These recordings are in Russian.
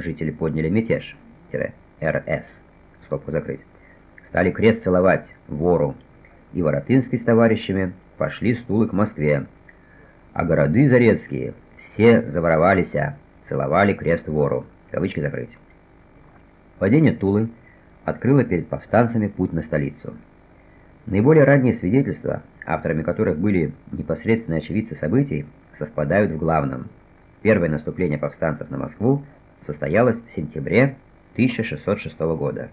жители подняли мятеж, РС, скобку закрыть, стали крест целовать вору, и Воротынский с товарищами пошли стулы к Москве, а города зарецкие все заворовались, а целовали крест вору, кавычки закрыть. Падение Тулы открыло перед повстанцами путь на столицу. Наиболее ранние свидетельства, авторами которых были непосредственные очевидцы событий, совпадают в главном. Первое наступление повстанцев на Москву состоялось в сентябре 1606 года.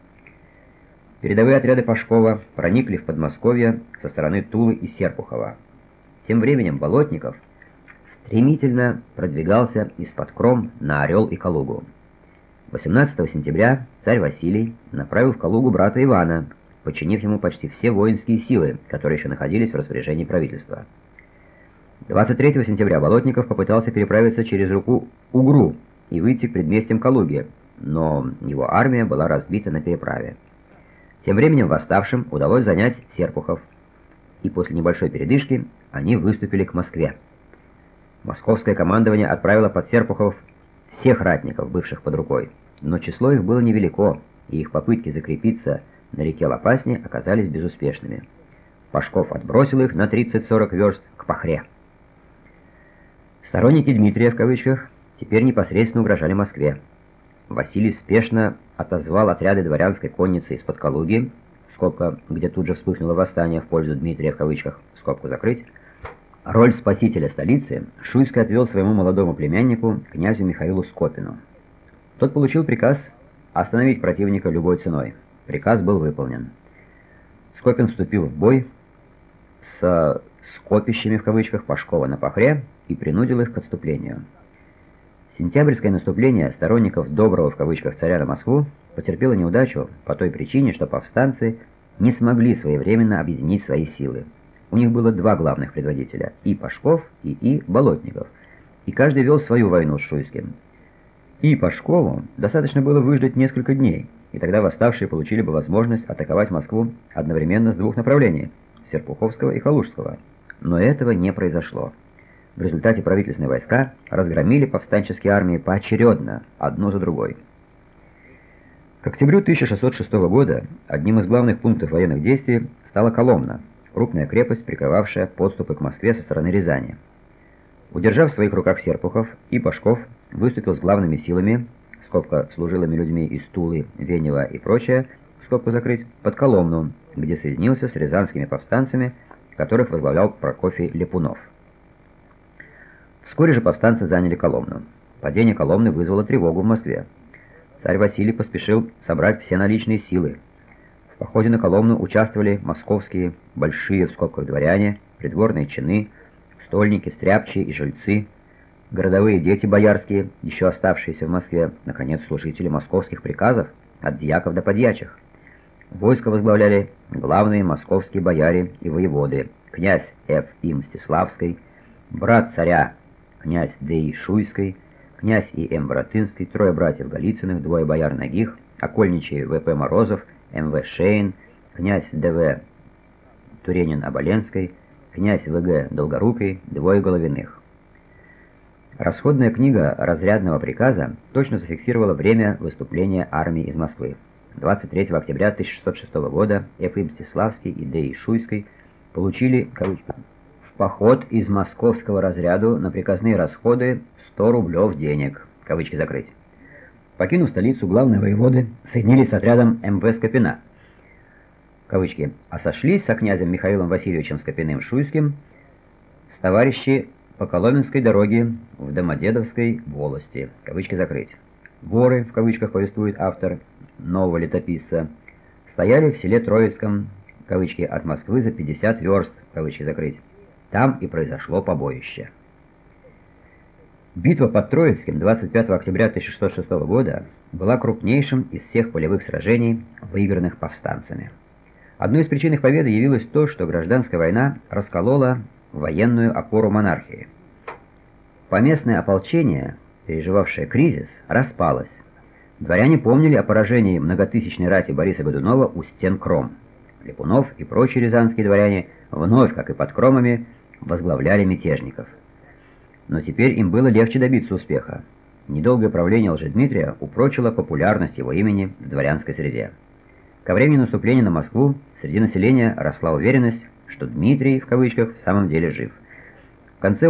Передовые отряды Пашкова проникли в Подмосковье со стороны Тулы и Серпухова. Тем временем Болотников стремительно продвигался из-под Кром на Орел и Калугу. 18 сентября царь Василий направил в Калугу брата Ивана, подчинив ему почти все воинские силы, которые еще находились в распоряжении правительства. 23 сентября Болотников попытался переправиться через реку Угру и выйти к предместьям Калуги, но его армия была разбита на переправе. Тем временем восставшим удалось занять Серпухов, и после небольшой передышки они выступили к Москве. Московское командование отправило под Серпухов всех ратников, бывших под рукой, но число их было невелико, и их попытки закрепиться на реке Лопасне оказались безуспешными. Пашков отбросил их на 30-40 верст к Пахре. Сторонники Дмитрия, в кавычках, теперь непосредственно угрожали Москве. Василий спешно отозвал отряды дворянской конницы из-под Калуги, скобка, где тут же вспыхнуло восстание в пользу Дмитрия, в кавычках, скобку закрыть. Роль спасителя столицы Шуйский отвел своему молодому племяннику, князю Михаилу Скопину. Тот получил приказ остановить противника любой ценой. Приказ был выполнен. Скопин вступил в бой с «скопищами» в кавычках Пашкова на Пахре и принудил их к отступлению. Сентябрьское наступление сторонников «доброго» в кавычках царя на Москву потерпело неудачу по той причине, что повстанцы не смогли своевременно объединить свои силы. У них было два главных предводителя – и Пашков, и И Болотников, и каждый вел свою войну с Шуйским. И Пашкову достаточно было выждать несколько дней, и тогда восставшие получили бы возможность атаковать Москву одновременно с двух направлений – Серпуховского и Калужского. Но этого не произошло. В результате правительственные войска разгромили повстанческие армии поочередно, одну за другой. К октябрю 1606 года одним из главных пунктов военных действий стала Коломна, крупная крепость, прикрывавшая подступы к Москве со стороны Рязани. Удержав в своих руках Серпухов, и Пашков выступил с главными силами, скобка служилыми людьми из Тулы, Венева и прочее, скобку закрыть, под Коломну, где соединился с рязанскими повстанцами, которых возглавлял Прокофий Лепунов. Вскоре же повстанцы заняли Коломну. Падение Коломны вызвало тревогу в Москве. Царь Василий поспешил собрать все наличные силы. В походе на Коломну участвовали московские большие в скобках дворяне, придворные чины, стольники, стряпчие и жильцы, городовые дети боярские, еще оставшиеся в Москве, наконец, служители московских приказов, от дьяков до подьячих. Войско возглавляли главные московские бояре и воеводы, князь Ф. И. Мстиславский, брат царя князь Д.И. Шуйской, князь И.М. Боротынский, трое братьев Голицыных, двое бояр Ногих, окольничий В.П. Морозов, М.В. Шейн, князь Д.В. Туренин-Оболенской, князь В.Г. Долгорукий, двое Головиных. Расходная книга разрядного приказа точно зафиксировала время выступления армии из Москвы. 23 октября 1606 года Ф.И. Мстиславский и Д.И. Шуйской получили, Поход из московского разряду на приказные расходы 100 рублев денег. Кавычки закрыть. Покинув столицу, главные воеводы соединились с отрядом МВ Скопина. Кавычки. А сошлись со князем Михаилом Васильевичем Скопиным-Шуйским с товарищи по Коломенской дороге в Домодедовской волости. Кавычки закрыть. Воры, в кавычках повествует автор нового летописца, стояли в селе Троицком, кавычки, от Москвы за 50 верст, кавычки закрыть. Там и произошло побоище. Битва под Троицким 25 октября 1606 года была крупнейшим из всех полевых сражений, выигранных повстанцами. Одной из причин их победы явилось то, что гражданская война расколола военную опору монархии. Поместное ополчение, переживавшее кризис, распалось. Дворяне помнили о поражении многотысячной рати Бориса Годунова у стен Кром. Липунов и прочие рязанские дворяне вновь, как и под Кромами, возглавляли мятежников. Но теперь им было легче добиться успеха. недолгое правление Лжедмитрия упрочило популярность его имени в дворянской среде. Ко времени наступления на Москву среди населения росла уверенность, что Дмитрий, в кавычках, в самом деле жив. В конце